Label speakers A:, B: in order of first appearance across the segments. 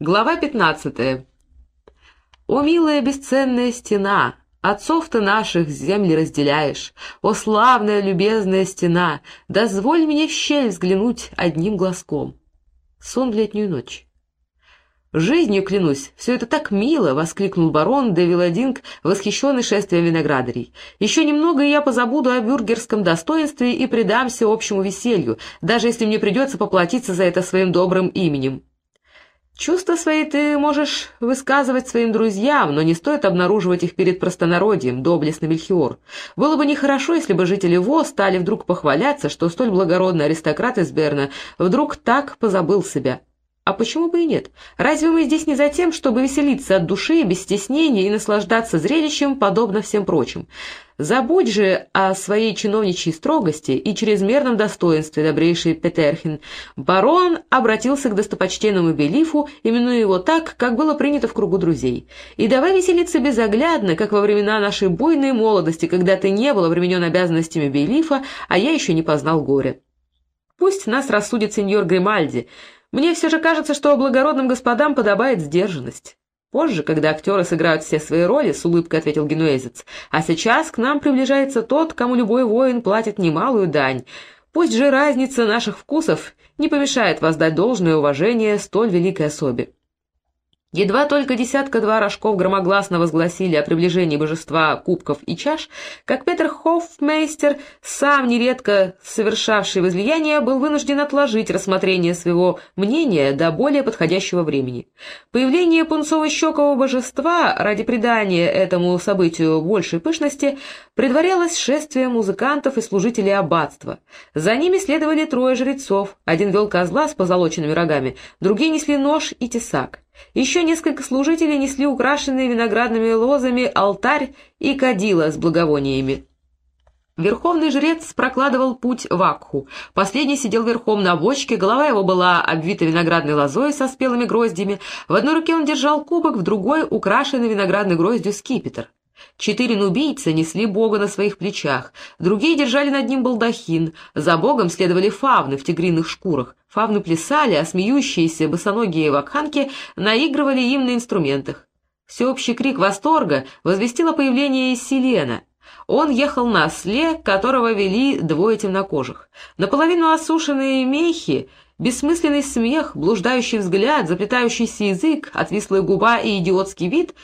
A: Глава пятнадцатая. «О, милая бесценная стена, отцов ты наших земли разделяешь! О, славная любезная стена, дозволь мне в щель взглянуть одним глазком!» Сон в летнюю ночь. «Жизнью клянусь, все это так мило!» — воскликнул барон де Виладинг, восхищенный шествием виноградарей. «Еще немного, и я позабуду о бюргерском достоинстве и предамся общему веселью, даже если мне придется поплатиться за это своим добрым именем». Чувства свои ты можешь высказывать своим друзьям, но не стоит обнаруживать их перед простонародьем, доблестный Мельхиор. Было бы нехорошо, если бы жители Во стали вдруг похваляться, что столь благородный аристократ из Берна вдруг так позабыл себя. А почему бы и нет? Разве мы здесь не за тем, чтобы веселиться от души, без стеснения и наслаждаться зрелищем, подобно всем прочим? Забудь же о своей чиновничьей строгости и чрезмерном достоинстве, добрейший Петерхин. Барон обратился к достопочтенному Белифу, именуя его так, как было принято в кругу друзей. И давай веселиться безоглядно, как во времена нашей буйной молодости, когда ты не был обременен обязанностями Белифа, а я еще не познал горя. Пусть нас рассудит сеньор Гримальди, мне все же кажется, что благородным господам подобает сдержанность. Позже, когда актеры сыграют все свои роли, с улыбкой ответил генуэзец, а сейчас к нам приближается тот, кому любой воин платит немалую дань. Пусть же разница наших вкусов не помешает воздать должное уважение столь великой особе. Едва только десятка-два рожков громогласно возгласили о приближении божества кубков и чаш, как Петр Хоффмейстер, сам нередко совершавший возлияние, был вынужден отложить рассмотрение своего мнения до более подходящего времени. Появление пунцово-щекового божества ради придания этому событию большей пышности предварялось шествие музыкантов и служителей аббатства. За ними следовали трое жрецов, один вел козла с позолоченными рогами, другие несли нож и тесак. Еще несколько служителей несли украшенные виноградными лозами алтарь и кадила с благовониями. Верховный жрец прокладывал путь в Акху. Последний сидел верхом на бочке, голова его была обвита виноградной лозой со спелыми гроздями. В одной руке он держал кубок, в другой — украшенный виноградной гроздью скипетр. Четыре нубийца несли бога на своих плечах, другие держали над ним балдахин, за богом следовали фавны в тигриных шкурах. Фавны плясали, а смеющиеся босоногие вакханки наигрывали им на инструментах. Всеобщий крик восторга возвестил о появлении Селена. Он ехал на осле, которого вели двое темнокожих. Наполовину осушенные мехи, бессмысленный смех, блуждающий взгляд, заплетающийся язык, отвислая губа и идиотский вид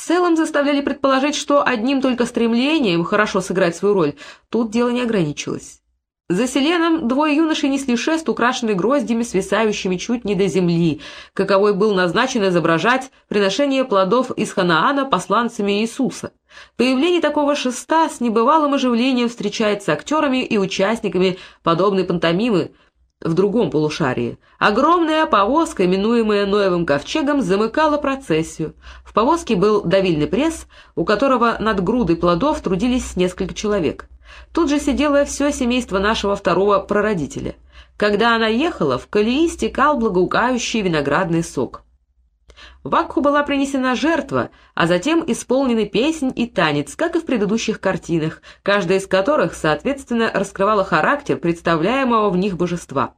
A: в целом заставляли предположить, что одним только стремлением хорошо сыграть свою роль тут дело не ограничилось. За селеном двое юношей несли шест, украшенный гроздями, свисающими чуть не до земли, каковой был назначен изображать приношение плодов из Ханаана посланцами Иисуса. Появление такого шеста с небывалым оживлением встречается актерами и участниками подобной пантомимы, в другом полушарии. Огромная повозка, именуемая Ноевым ковчегом, замыкала процессию. В повозке был давильный пресс, у которого над грудой плодов трудились несколько человек. Тут же сидело все семейство нашего второго прародителя. Когда она ехала, в колеи стекал благоукающий виноградный сок. В Акху была принесена жертва, а затем исполнены песнь и танец, как и в предыдущих картинах, каждая из которых, соответственно, раскрывала характер представляемого в них божества.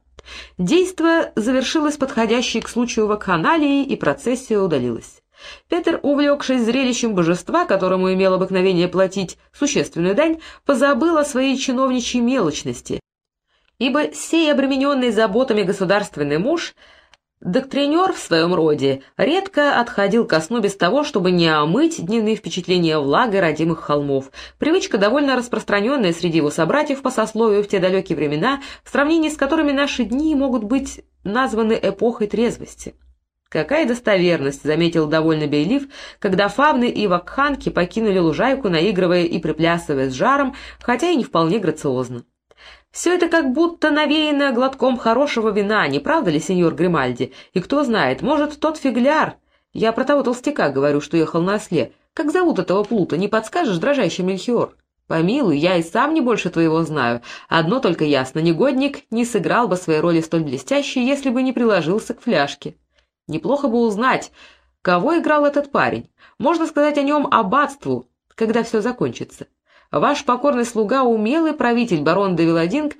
A: Действо завершилось подходящей к случаю вакханалией, и процессия удалилась. Петр, увлекшись зрелищем божества, которому имел обыкновение платить существенную дань, позабыл о своей чиновничьей мелочности, ибо сей обремененный заботами государственный муж — Доктринер в своем роде редко отходил ко сну без того, чтобы не омыть дневные впечатления влагой родимых холмов. Привычка, довольно распространенная среди его собратьев по сословию в те далекие времена, в сравнении с которыми наши дни могут быть названы эпохой трезвости. «Какая достоверность!» — заметил довольно Бейлиф, когда фавны и вакханки покинули лужайку, наигрывая и приплясывая с жаром, хотя и не вполне грациозно. Все это как будто навеяно глотком хорошего вина, не правда ли, сеньор Гримальди? И кто знает, может, тот фигляр... Я про того толстяка говорю, что ехал на осле. Как зовут этого плута, не подскажешь, дрожащий Мельхиор? Помилуй, я и сам не больше твоего знаю. Одно только ясно, негодник не сыграл бы своей роли столь блестящей, если бы не приложился к фляжке. Неплохо бы узнать, кого играл этот парень. Можно сказать о нем аббатству, когда все закончится. Ваш покорный слуга, умелый правитель барон де Виладинг,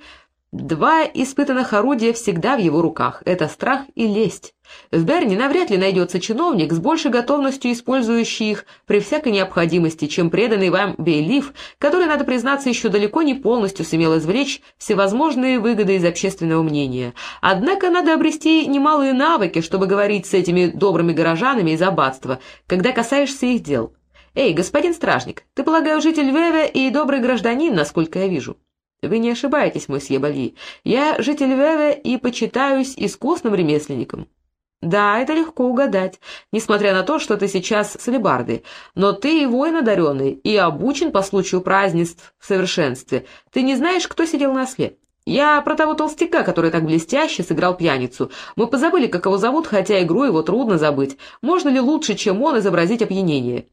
A: Два испытанных орудия всегда в его руках — это страх и лесть. В Берне навряд ли найдется чиновник с большей готовностью использующий их при всякой необходимости, чем преданный вам Бейлиф, который, надо признаться, еще далеко не полностью сумел извлечь всевозможные выгоды из общественного мнения. Однако надо обрести немалые навыки, чтобы говорить с этими добрыми горожанами из аббатства, когда касаешься их дел. «Эй, господин стражник, ты, полагаю, житель Веве и добрый гражданин, насколько я вижу?» «Вы не ошибаетесь, мой Бали. Я житель Веве и почитаюсь искусным ремесленником». «Да, это легко угадать, несмотря на то, что ты сейчас с алебардой. Но ты и воин одаренный, и обучен по случаю празднеств в совершенстве. Ты не знаешь, кто сидел на осле?» «Я про того толстяка, который так блестяще сыграл пьяницу. Мы позабыли, как его зовут, хотя игру его трудно забыть. Можно ли лучше, чем он, изобразить опьянение?»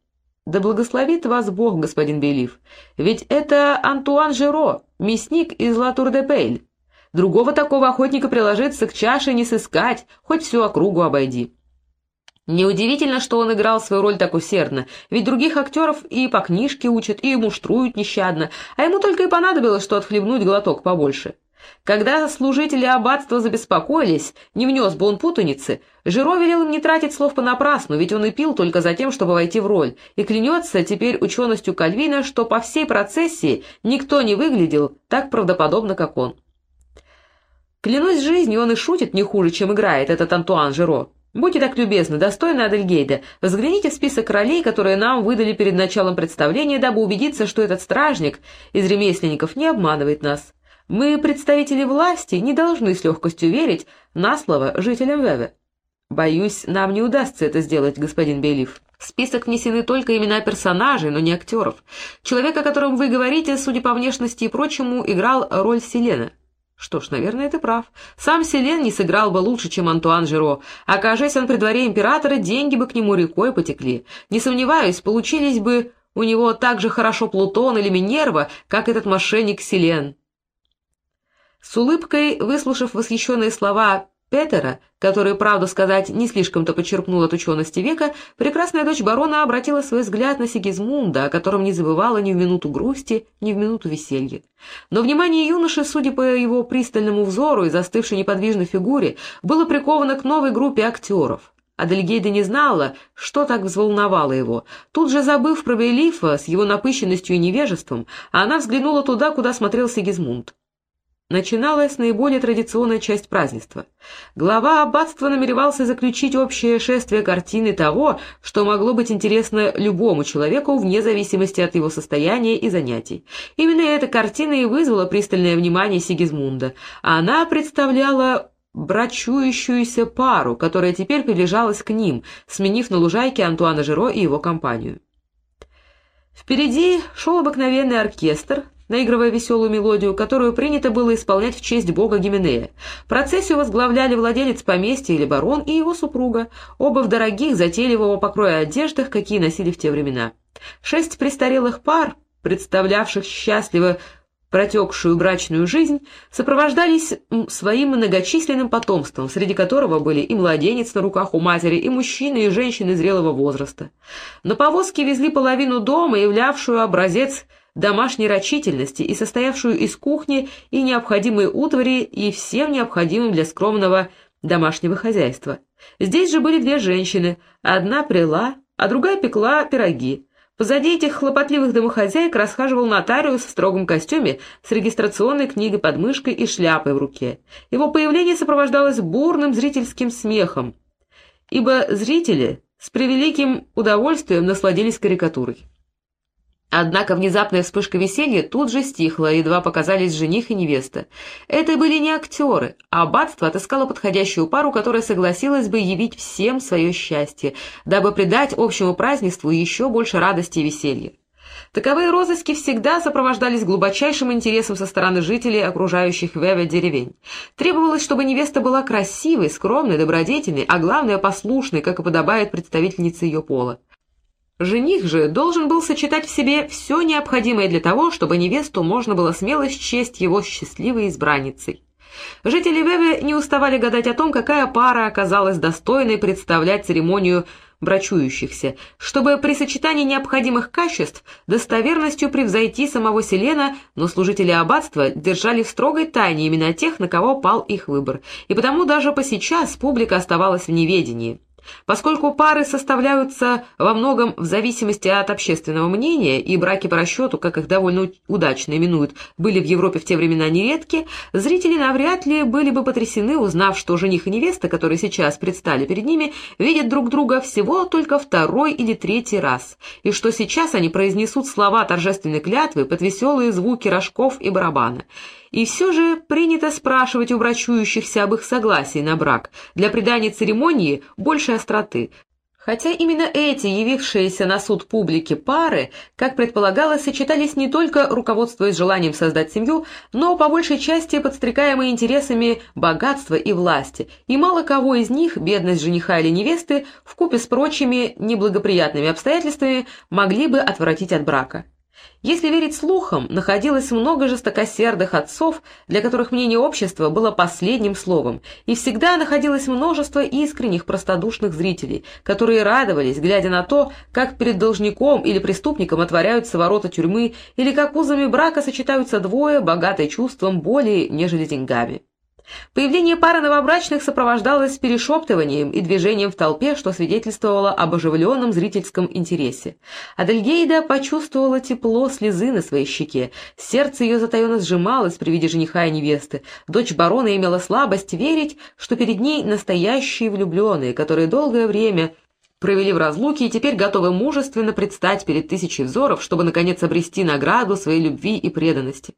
A: «Да благословит вас Бог, господин Белив. Ведь это Антуан Жиро, мясник из Латур-де-Пейль. Другого такого охотника приложиться к чаше не сыскать, хоть всю округу обойди». Неудивительно, что он играл свою роль так усердно, ведь других актеров и по книжке учат, и муштруют нещадно, а ему только и понадобилось, что отхлебнуть глоток побольше. Когда служители аббатства забеспокоились, не внес бы он путаницы, Жиро велел им не тратить слов понапрасну, ведь он и пил только за тем, чтобы войти в роль, и клянется теперь ученостью Кальвина, что по всей процессии никто не выглядел так правдоподобно, как он. Клянусь жизнью, он и шутит не хуже, чем играет этот Антуан Жиро. Будьте так любезны, достойно Адельгейда, взгляните в список ролей, которые нам выдали перед началом представления, дабы убедиться, что этот стражник из ремесленников не обманывает нас. Мы, представители власти, не должны с легкостью верить на слово жителям Веве. Боюсь, нам не удастся это сделать, господин Бейлиф. В список внесены только имена персонажей, но не актеров. Человек, о котором вы говорите, судя по внешности и прочему, играл роль Селена. Что ж, наверное, ты прав. Сам Селен не сыграл бы лучше, чем Антуан Жиро. Окажись он при дворе императора, деньги бы к нему рекой потекли. Не сомневаюсь, получились бы у него так же хорошо Плутон или Минерва, как этот мошенник Селен. С улыбкой, выслушав восхищенные слова Петера, который, правду сказать, не слишком-то почерпнул от учености века, прекрасная дочь барона обратила свой взгляд на Сигизмунда, о котором не забывала ни в минуту грусти, ни в минуту веселья. Но внимание юноши, судя по его пристальному взору и застывшей неподвижной фигуре, было приковано к новой группе актеров. Адельгейда не знала, что так взволновало его. Тут же, забыв про Белифа с его напыщенностью и невежеством, она взглянула туда, куда смотрел Сигизмунд. Начиналась наиболее традиционная часть празднества. Глава аббатства намеревался заключить общее шествие картины того, что могло быть интересно любому человеку вне зависимости от его состояния и занятий. Именно эта картина и вызвала пристальное внимание Сигизмунда. Она представляла брачующуюся пару, которая теперь приближалась к ним, сменив на лужайке Антуана Жиро и его компанию. Впереди шел обыкновенный оркестр, наигрывая веселую мелодию, которую принято было исполнять в честь бога Гименея. Процессию возглавляли владелец поместья или барон и его супруга, оба в дорогих, затейливого покроя одеждах, какие носили в те времена. Шесть престарелых пар, представлявших счастливо протекшую брачную жизнь, сопровождались своим многочисленным потомством, среди которого были и младенец на руках у матери, и мужчины, и женщины зрелого возраста. На повозке везли половину дома, являвшую образец домашней рачительности и состоявшую из кухни и необходимой утвари и всем необходимым для скромного домашнего хозяйства. Здесь же были две женщины, одна прила, а другая пекла пироги. Позади этих хлопотливых домохозяек расхаживал нотариус в строгом костюме с регистрационной книгой под мышкой и шляпой в руке. Его появление сопровождалось бурным зрительским смехом, ибо зрители с превеликим удовольствием насладились карикатурой. Однако внезапная вспышка веселья тут же стихла, едва показались жених и невеста. Это были не актеры, а аббатство отыскало подходящую пару, которая согласилась бы явить всем свое счастье, дабы придать общему празднеству еще больше радости и веселья. Таковые розыски всегда сопровождались глубочайшим интересом со стороны жителей окружающих Веве деревень. Требовалось, чтобы невеста была красивой, скромной, добродетельной, а главное послушной, как и подобает представительнице ее пола. Жених же должен был сочетать в себе все необходимое для того, чтобы невесту можно было смело счесть его счастливой избранницей. Жители Веве не уставали гадать о том, какая пара оказалась достойной представлять церемонию брачующихся, чтобы при сочетании необходимых качеств достоверностью превзойти самого Селена, но служители аббатства держали в строгой тайне именно тех, на кого пал их выбор, и потому даже по сейчас публика оставалась в неведении. Поскольку пары составляются во многом в зависимости от общественного мнения, и браки по расчету, как их довольно удачно именуют, были в Европе в те времена нередки, зрители навряд ли были бы потрясены, узнав, что жених и невеста, которые сейчас предстали перед ними, видят друг друга всего только второй или третий раз, и что сейчас они произнесут слова торжественной клятвы под веселые звуки рожков и барабана. И все же принято спрашивать у брачующихся об их согласии на брак, для придания церемонии большей остроты. Хотя именно эти, явившиеся на суд публики пары, как предполагалось, сочетались не только руководствуясь желанием создать семью, но по большей части подстрекаемые интересами богатства и власти, и мало кого из них, бедность жениха или невесты, вкупе с прочими неблагоприятными обстоятельствами, могли бы отвратить от брака. Если верить слухам, находилось много жестокосердых отцов, для которых мнение общества было последним словом, и всегда находилось множество искренних простодушных зрителей, которые радовались, глядя на то, как перед должником или преступником отворяются ворота тюрьмы, или как узами брака сочетаются двое, богатые чувством более, нежели деньгами. Появление пары новобрачных сопровождалось перешептыванием и движением в толпе, что свидетельствовало об оживленном зрительском интересе. Адельгейда почувствовала тепло слезы на своей щеке, сердце ее затаенно сжималось при виде жениха и невесты. Дочь барона имела слабость верить, что перед ней настоящие влюбленные, которые долгое время провели в разлуке и теперь готовы мужественно предстать перед тысячей взоров, чтобы, наконец, обрести награду своей любви и преданности.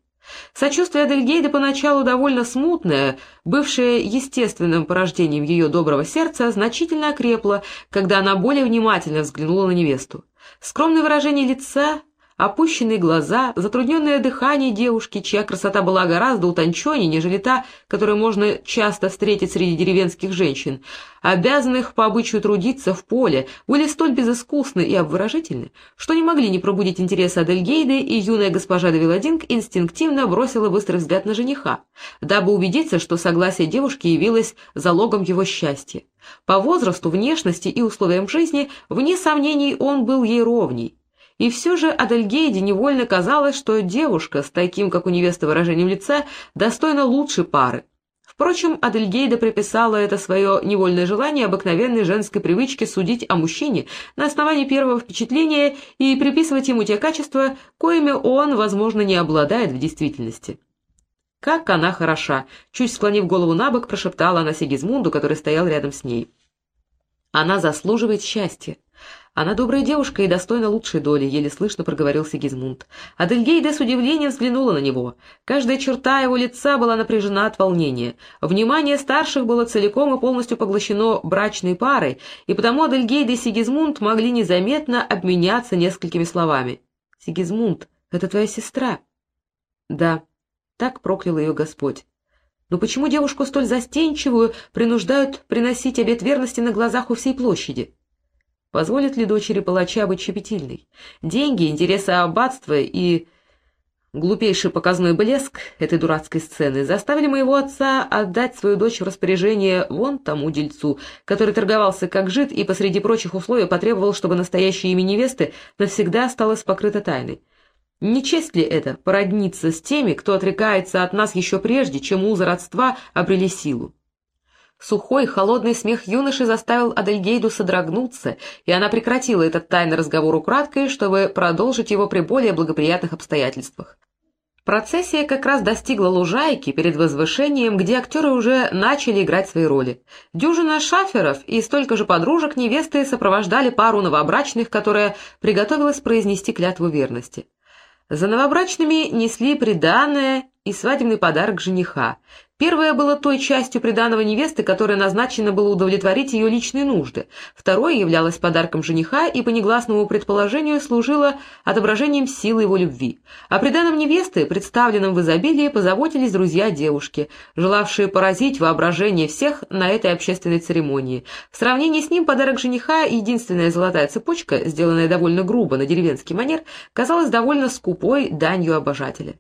A: Сочувствие Адельгейда поначалу довольно смутное, бывшее естественным порождением ее доброго сердца, значительно окрепло, когда она более внимательно взглянула на невесту. Скромное выражение лица, Опущенные глаза, затрудненное дыхание девушки, чья красота была гораздо утонченнее, нежели та, которую можно часто встретить среди деревенских женщин, обязанных по обычаю трудиться в поле, были столь безыскусны и обворожительны, что не могли не пробудить интереса Адельгейды, и юная госпожа де Виладинг инстинктивно бросила быстрый взгляд на жениха, дабы убедиться, что согласие девушки явилось залогом его счастья. По возрасту, внешности и условиям жизни, вне сомнений, он был ей ровней. И все же Адельгейде невольно казалось, что девушка с таким, как у невесты, выражением лица достойна лучшей пары. Впрочем, Адельгейда приписала это свое невольное желание обыкновенной женской привычке судить о мужчине на основании первого впечатления и приписывать ему те качества, коими он, возможно, не обладает в действительности. «Как она хороша!» — чуть склонив голову на бок, прошептала она Сигизмунду, который стоял рядом с ней. «Она заслуживает счастья. «Она добрая девушка и достойна лучшей доли», — еле слышно проговорил Сигизмунд. Адельгейда с удивлением взглянула на него. Каждая черта его лица была напряжена от волнения. Внимание старших было целиком и полностью поглощено брачной парой, и потому Адельгейда и Сигизмунд могли незаметно обменяться несколькими словами. «Сигизмунд, это твоя сестра?» «Да, так проклял ее Господь». Но почему девушку столь застенчивую принуждают приносить обет верности на глазах у всей площади? Позволит ли дочери палача быть щепетильной? Деньги, интересы аббатства и глупейший показной блеск этой дурацкой сцены заставили моего отца отдать свою дочь в распоряжение вон тому дельцу, который торговался как жид и посреди прочих условий потребовал, чтобы настоящее имя невесты навсегда осталось покрыто тайной. Не честь ли это породниться с теми, кто отрекается от нас еще прежде, чем узы родства обрели силу? Сухой, холодный смех юноши заставил Адельгейду содрогнуться, и она прекратила этот тайный разговор украдкой, чтобы продолжить его при более благоприятных обстоятельствах. Процессия как раз достигла лужайки перед возвышением, где актеры уже начали играть свои роли. Дюжина шаферов и столько же подружек невесты сопровождали пару новобрачных, которая приготовилась произнести клятву верности. За новобрачными несли приданное и свадебный подарок жениха. Первое было той частью приданого невесты, которая назначена было удовлетворить ее личные нужды. Второе являлось подарком жениха и, по негласному предположению, служило отображением силы его любви. О приданом невесты, представленном в изобилии, позаботились друзья девушки, желавшие поразить воображение всех на этой общественной церемонии. В сравнении с ним подарок жениха, единственная золотая цепочка, сделанная довольно грубо на деревенский манер, казалась довольно скупой данью обожателя.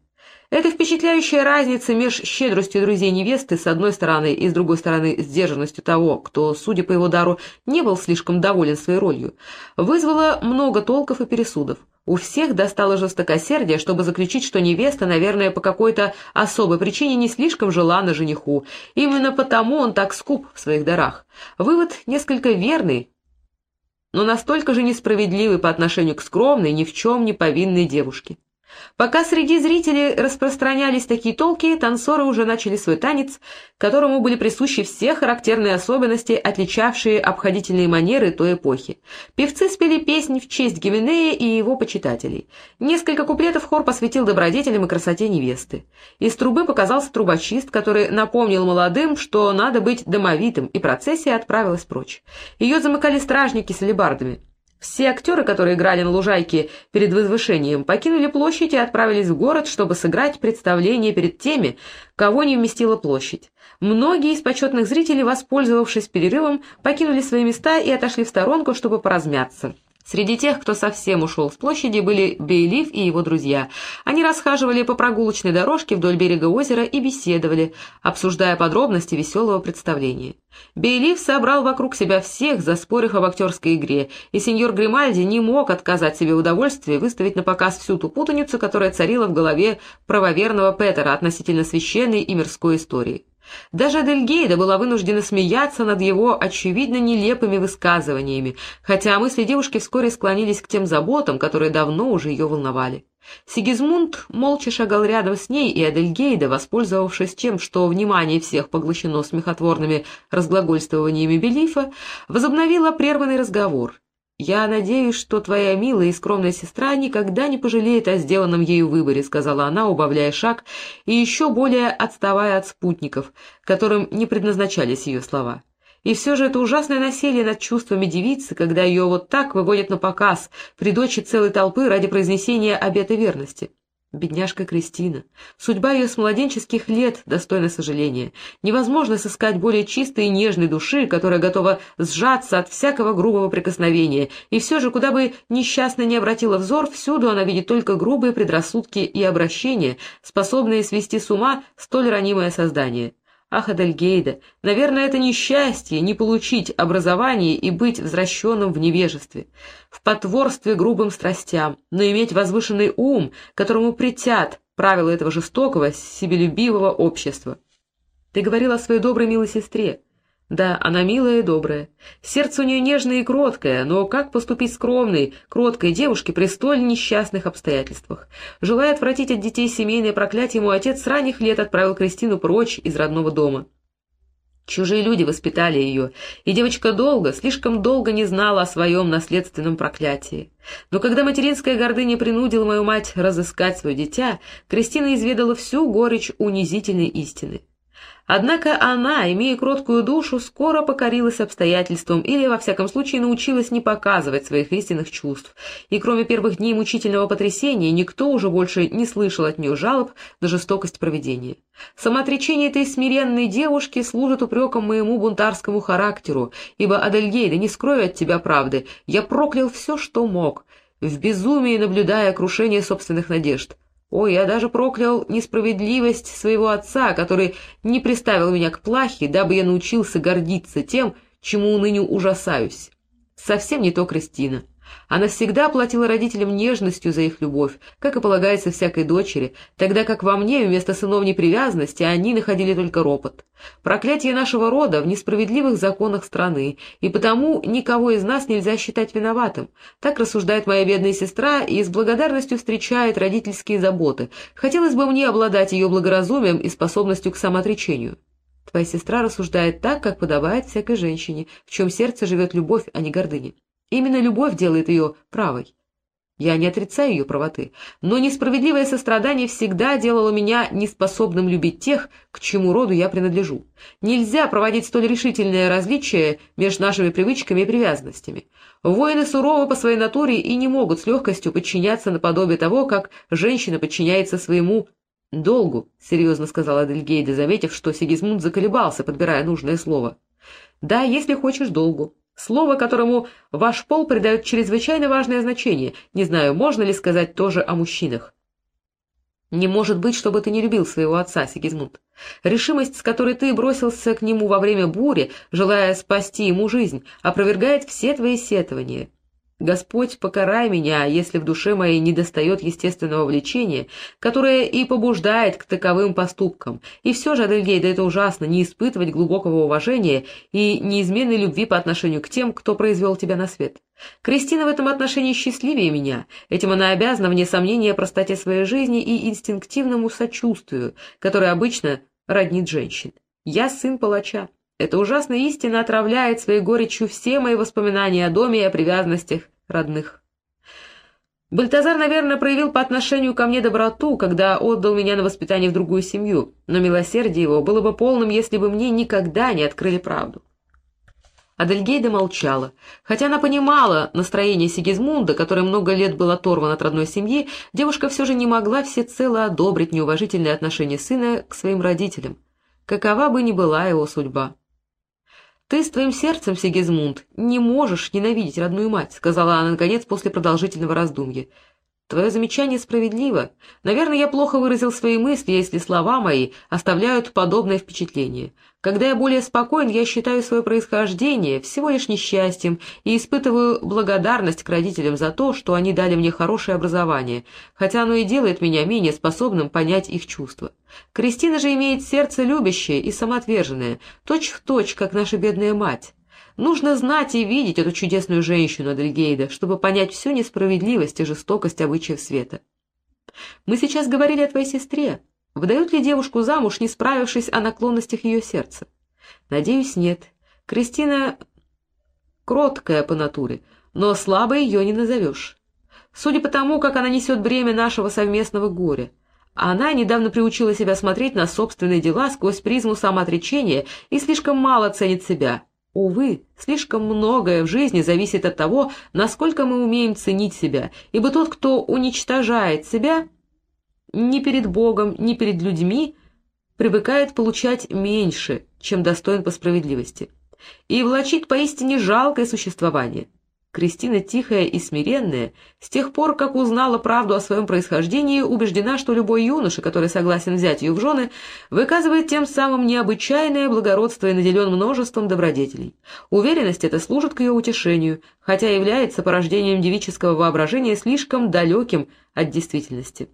A: Эта впечатляющая разница между щедростью друзей невесты с одной стороны и с другой стороны сдержанностью того, кто, судя по его дару, не был слишком доволен своей ролью, вызвала много толков и пересудов. У всех достало жестокосердие, чтобы заключить, что невеста, наверное, по какой-то особой причине не слишком желана жениху. Именно потому он так скуп в своих дарах. Вывод несколько верный, но настолько же несправедливый по отношению к скромной, ни в чем не повинной девушке. Пока среди зрителей распространялись такие толки, танцоры уже начали свой танец, которому были присущи все характерные особенности, отличавшие обходительные манеры той эпохи. Певцы спели песни в честь Гименея и его почитателей. Несколько куплетов хор посвятил добродетелям и красоте невесты. Из трубы показался трубочист, который напомнил молодым, что надо быть домовитым, и процессия отправилась прочь. Ее замыкали стражники с алебардами. Все актеры, которые играли на лужайке перед возвышением, покинули площадь и отправились в город, чтобы сыграть представление перед теми, кого не вместила площадь. Многие из почетных зрителей, воспользовавшись перерывом, покинули свои места и отошли в сторонку, чтобы поразмяться. Среди тех, кто совсем ушел с площади, были Бейлиф и его друзья. Они расхаживали по прогулочной дорожке вдоль берега озера и беседовали, обсуждая подробности веселого представления. Бейлиф собрал вокруг себя всех, заспорив об актерской игре, и сеньор Гримальди не мог отказать себе в удовольствии выставить на показ всю ту путаницу, которая царила в голове правоверного Петера относительно священной и мирской истории. Даже Адельгейда была вынуждена смеяться над его очевидно нелепыми высказываниями, хотя мысли девушки вскоре склонились к тем заботам, которые давно уже ее волновали. Сигизмунд молча шагал рядом с ней, и Адельгейда, воспользовавшись тем, что внимание всех поглощено смехотворными разглагольствованиями Белифа, возобновила прерванный разговор. «Я надеюсь, что твоя милая и скромная сестра никогда не пожалеет о сделанном ею выборе», — сказала она, убавляя шаг и еще более отставая от спутников, которым не предназначались ее слова. И все же это ужасное насилие над чувствами девицы, когда ее вот так выводят на показ при дочи целой толпы ради произнесения обета верности. Бедняжка Кристина. Судьба ее с младенческих лет достойна сожаления. Невозможно сыскать более чистой и нежной души, которая готова сжаться от всякого грубого прикосновения, и все же, куда бы несчастно не обратила взор, всюду она видит только грубые предрассудки и обращения, способные свести с ума столь ранимое создание. Ах, Адельгейда, наверное, это несчастье не получить образование и быть возвращенным в невежестве, в потворстве грубым страстям, но иметь возвышенный ум, которому притят правила этого жестокого, себелюбивого общества. Ты говорила о своей доброй милой сестре. Да, она милая и добрая. Сердце у нее нежное и кроткое, но как поступить скромной, кроткой девушке при столь несчастных обстоятельствах? Желая отвратить от детей семейное проклятие, ему отец с ранних лет отправил Кристину прочь из родного дома. Чужие люди воспитали ее, и девочка долго, слишком долго не знала о своем наследственном проклятии. Но когда материнская гордыня принудила мою мать разыскать свое дитя, Кристина изведала всю горечь унизительной истины. Однако она, имея кроткую душу, скоро покорилась обстоятельствам или, во всяком случае, научилась не показывать своих истинных чувств, и кроме первых дней мучительного потрясения никто уже больше не слышал от нее жалоб на жестокость проведения. Самоотречение этой смиренной девушки служит упреком моему бунтарскому характеру, ибо, Адельгейда, не скрою от тебя правды, я проклял все, что мог, в безумии наблюдая крушение собственных надежд. Ой, я даже проклял несправедливость своего отца, который не приставил меня к плахе, дабы я научился гордиться тем, чему ныне ужасаюсь. Совсем не то Кристина. Она всегда платила родителям нежностью за их любовь, как и полагается всякой дочери, тогда как во мне вместо сыновней привязанности они находили только ропот. Проклятие нашего рода в несправедливых законах страны, и потому никого из нас нельзя считать виноватым. Так рассуждает моя бедная сестра и с благодарностью встречает родительские заботы. Хотелось бы мне обладать ее благоразумием и способностью к самоотречению. Твоя сестра рассуждает так, как подобает всякой женщине, в чем сердце живет любовь, а не гордыня. Именно любовь делает ее правой. Я не отрицаю ее правоты, но несправедливое сострадание всегда делало меня неспособным любить тех, к чему роду я принадлежу. Нельзя проводить столь решительное различие между нашими привычками и привязанностями. Воины суровы по своей натуре и не могут с легкостью подчиняться наподобие того, как женщина подчиняется своему долгу, — серьезно сказала Адельгейда, заметив, что Сигизмунд заколебался, подбирая нужное слово. — Да, если хочешь долгу. Слово, которому ваш пол придает чрезвычайно важное значение. Не знаю, можно ли сказать тоже о мужчинах. Не может быть, чтобы ты не любил своего отца, Сигизмунд. Решимость, с которой ты бросился к нему во время бури, желая спасти ему жизнь, опровергает все твои сетования. Господь, покарай меня, если в душе моей недостает естественного влечения, которое и побуждает к таковым поступкам. И все же, Адельгейда, это ужасно, не испытывать глубокого уважения и неизменной любви по отношению к тем, кто произвел тебя на свет. Кристина в этом отношении счастливее меня, этим она обязана, вне сомнения, простоте своей жизни и инстинктивному сочувствию, которое обычно роднит женщин. Я сын палача. Эта ужасная истина отравляет своей горечью все мои воспоминания о доме и о привязанностях родных. Бальтазар, наверное, проявил по отношению ко мне доброту, когда отдал меня на воспитание в другую семью, но милосердие его было бы полным, если бы мне никогда не открыли правду. Адельгейда молчала. Хотя она понимала настроение Сигизмунда, который много лет был оторван от родной семьи, девушка все же не могла всецело одобрить неуважительное отношение сына к своим родителям, какова бы ни была его судьба. «Ты с твоим сердцем, Сигизмунд, не можешь ненавидеть родную мать», — сказала она, наконец, после продолжительного раздумья. Твое замечание справедливо. Наверное, я плохо выразил свои мысли, если слова мои оставляют подобное впечатление. Когда я более спокоен, я считаю свое происхождение всего лишь несчастьем и испытываю благодарность к родителям за то, что они дали мне хорошее образование, хотя оно и делает меня менее способным понять их чувства. Кристина же имеет сердце любящее и самоотверженное, точь-в-точь, точь, как наша бедная мать. Нужно знать и видеть эту чудесную женщину Адельгейда, чтобы понять всю несправедливость и жестокость обычаев света. Мы сейчас говорили о твоей сестре. Выдают ли девушку замуж, не справившись о наклонностях ее сердца? Надеюсь, нет. Кристина кроткая по натуре, но слабой ее не назовешь. Судя по тому, как она несет бремя нашего совместного горя. Она недавно приучила себя смотреть на собственные дела сквозь призму самоотречения и слишком мало ценит себя, Увы, слишком многое в жизни зависит от того, насколько мы умеем ценить себя, ибо тот, кто уничтожает себя, ни перед Богом, ни перед людьми, привыкает получать меньше, чем достоин по справедливости, и влачит поистине жалкое существование. Кристина, тихая и смиренная, с тех пор, как узнала правду о своем происхождении, убеждена, что любой юноша, который согласен взять ее в жены, выказывает тем самым необычайное благородство и наделен множеством добродетелей. Уверенность эта служит к ее утешению, хотя является порождением девического воображения слишком далеким от действительности.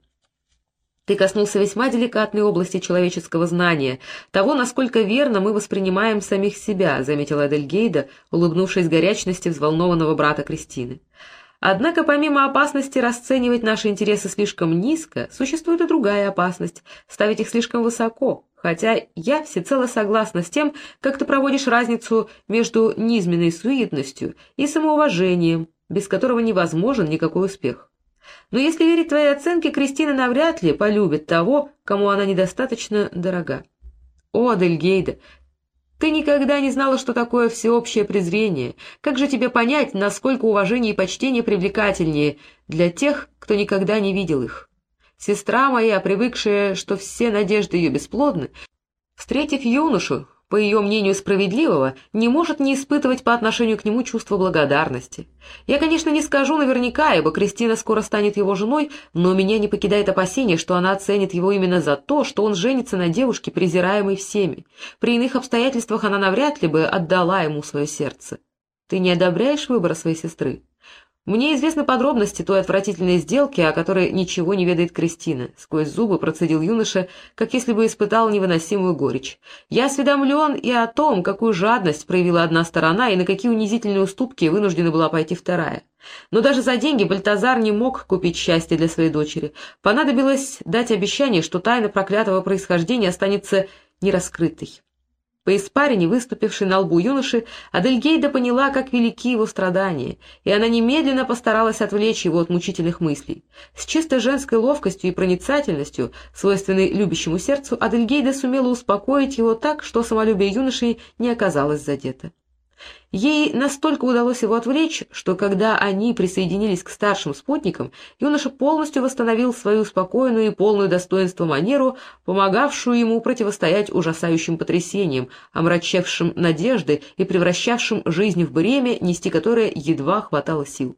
A: Ты коснулся весьма деликатной области человеческого знания, того, насколько верно мы воспринимаем самих себя, заметила Эдельгейда, улыбнувшись горячности взволнованного брата Кристины. Однако помимо опасности расценивать наши интересы слишком низко, существует и другая опасность — ставить их слишком высоко, хотя я всецело согласна с тем, как ты проводишь разницу между низменной суетностью и самоуважением, без которого невозможен никакой успех. Но если верить твоей оценке, Кристина навряд ли полюбит того, кому она недостаточно дорога. О, Адельгейда, ты никогда не знала, что такое всеобщее презрение. Как же тебе понять, насколько уважение и почтение привлекательнее для тех, кто никогда не видел их? Сестра моя, привыкшая, что все надежды ее бесплодны, встретив юношу, по ее мнению справедливого, не может не испытывать по отношению к нему чувство благодарности. Я, конечно, не скажу наверняка, ибо Кристина скоро станет его женой, но меня не покидает опасение, что она оценит его именно за то, что он женится на девушке, презираемой всеми. При иных обстоятельствах она навряд ли бы отдала ему свое сердце. Ты не одобряешь выбора своей сестры? «Мне известны подробности той отвратительной сделки, о которой ничего не ведает Кристина», — сквозь зубы процедил юноша, как если бы испытал невыносимую горечь. «Я осведомлен и о том, какую жадность проявила одна сторона и на какие унизительные уступки вынуждена была пойти вторая. Но даже за деньги Бальтазар не мог купить счастье для своей дочери. Понадобилось дать обещание, что тайна проклятого происхождения останется нераскрытой. По испарине, выступившей на лбу юноши, Адельгейда поняла, как велики его страдания, и она немедленно постаралась отвлечь его от мучительных мыслей. С чистой женской ловкостью и проницательностью, свойственной любящему сердцу, Адельгейда сумела успокоить его так, что самолюбие юноши не оказалось задето. Ей настолько удалось его отвлечь, что когда они присоединились к старшим спутникам, юноша полностью восстановил свою спокойную и полную достоинство манеру, помогавшую ему противостоять ужасающим потрясениям, омрачавшим надежды и превращавшим жизнь в бремя, нести которое едва хватало сил.